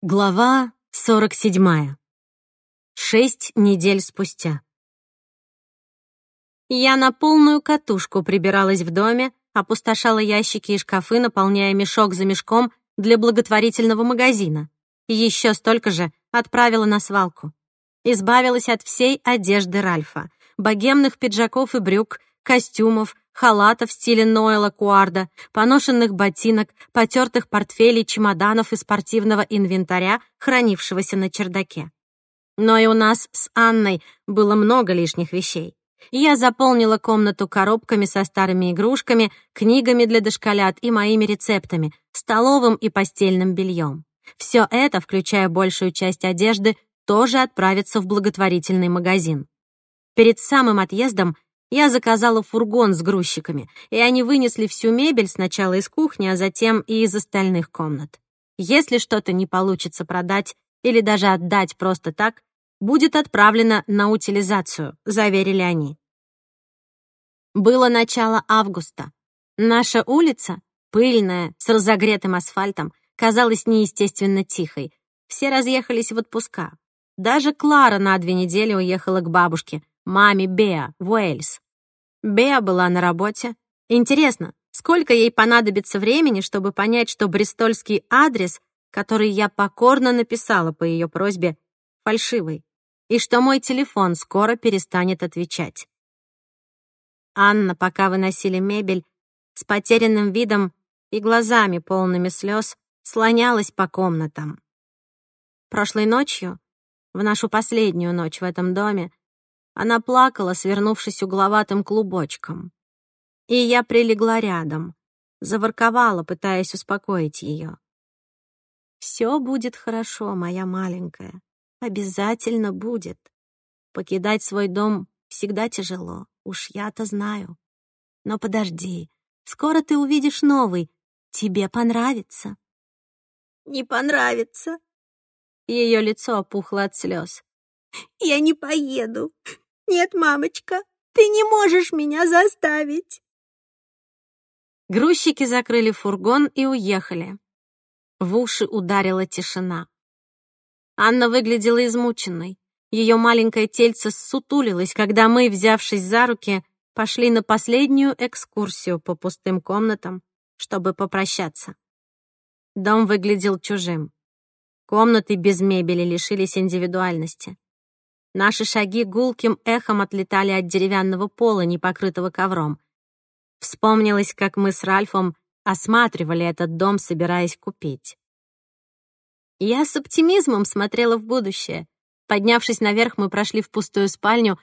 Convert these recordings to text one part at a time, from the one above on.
Глава 47. Шесть недель спустя. Я на полную катушку прибиралась в доме, опустошала ящики и шкафы, наполняя мешок за мешком для благотворительного магазина. Еще столько же отправила на свалку. Избавилась от всей одежды Ральфа, богемных пиджаков и брюк, костюмов, халатов в стиле Ноэла Куарда, поношенных ботинок, потертых портфелей, чемоданов и спортивного инвентаря, хранившегося на чердаке. Но и у нас с Анной было много лишних вещей. Я заполнила комнату коробками со старыми игрушками, книгами для дошколят и моими рецептами, столовым и постельным бельем. Все это, включая большую часть одежды, тоже отправится в благотворительный магазин. Перед самым отъездом я заказала фургон с грузчиками, и они вынесли всю мебель сначала из кухни, а затем и из остальных комнат. Если что-то не получится продать или даже отдать просто так, будет отправлено на утилизацию, заверили они. Было начало августа. Наша улица, пыльная, с разогретым асфальтом, казалась неестественно тихой. Все разъехались в отпуска. Даже Клара на две недели уехала к бабушке, маме Беа в Уэльс. Беа была на работе. Интересно, сколько ей понадобится времени, чтобы понять, что бристольский адрес, который я покорно написала по ее просьбе, фальшивый, и что мой телефон скоро перестанет отвечать. Анна, пока выносили мебель, с потерянным видом и глазами полными слез, слонялась по комнатам. Прошлой ночью, в нашу последнюю ночь в этом доме, она плакала, свернувшись угловатым клубочком. И я прилегла рядом, заворковала, пытаясь успокоить ее. «Все будет хорошо, моя маленькая. Обязательно будет. Покидать свой дом всегда тяжело, уж я-то знаю. Но подожди, скоро ты увидишь новый. Тебе понравится». «Не понравится». Ее лицо опухло от слез. «Я не поеду. «Нет, мамочка, ты не можешь меня заставить!» Грузчики закрыли фургон и уехали. В уши ударила тишина. Анна выглядела измученной. Ее маленькое тельце ссутулилось, когда мы, взявшись за руки, пошли на последнюю экскурсию по пустым комнатам, чтобы попрощаться. Дом выглядел чужим. Комнаты без мебели лишились индивидуальности. Наши шаги гулким эхом отлетали от деревянного пола, не покрытого ковром. Вспомнилось, как мы с Ральфом осматривали этот дом, собираясь купить. Я с оптимизмом смотрела в будущее. Поднявшись наверх, мы прошли в пустую спальню,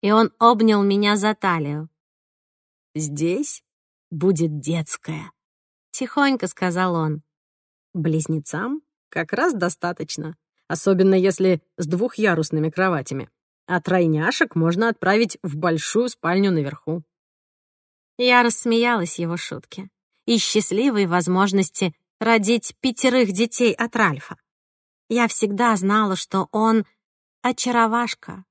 и он обнял меня за талию. «Здесь будет детская», — тихонько сказал он. «Близнецам как раз достаточно» особенно если с двухъярусными кроватями. А тройняшек можно отправить в большую спальню наверху. Я рассмеялась его шутке и счастливой возможности родить пятерых детей от Ральфа. Я всегда знала, что он очаровашка.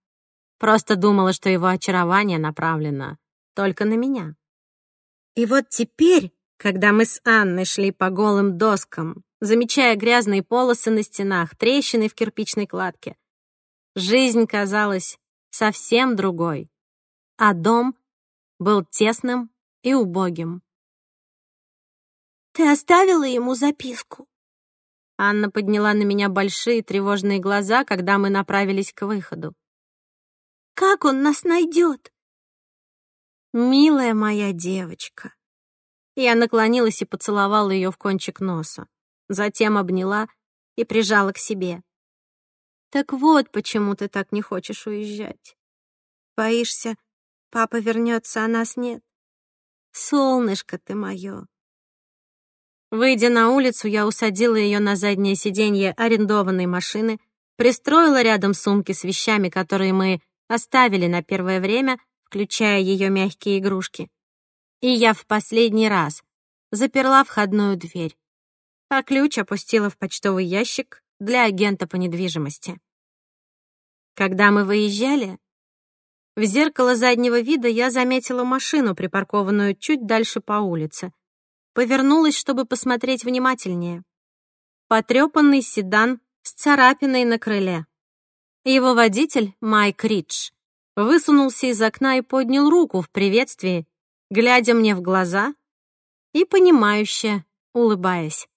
Просто думала, что его очарование направлено только на меня. И вот теперь, когда мы с Анной шли по голым доскам замечая грязные полосы на стенах, трещины в кирпичной кладке. Жизнь казалась совсем другой, а дом был тесным и убогим. «Ты оставила ему записку?» Анна подняла на меня большие тревожные глаза, когда мы направились к выходу. «Как он нас найдет?» «Милая моя девочка». Я наклонилась и поцеловала ее в кончик носа затем обняла и прижала к себе. «Так вот, почему ты так не хочешь уезжать. Боишься, папа вернется, а нас нет? Солнышко ты мое!» Выйдя на улицу, я усадила ее на заднее сиденье арендованной машины, пристроила рядом сумки с вещами, которые мы оставили на первое время, включая ее мягкие игрушки. И я в последний раз заперла входную дверь а ключ опустила в почтовый ящик для агента по недвижимости. Когда мы выезжали, в зеркало заднего вида я заметила машину, припаркованную чуть дальше по улице. Повернулась, чтобы посмотреть внимательнее. Потрепанный седан с царапиной на крыле. Его водитель, Майк Ридж, высунулся из окна и поднял руку в приветствии, глядя мне в глаза и понимающе улыбаясь.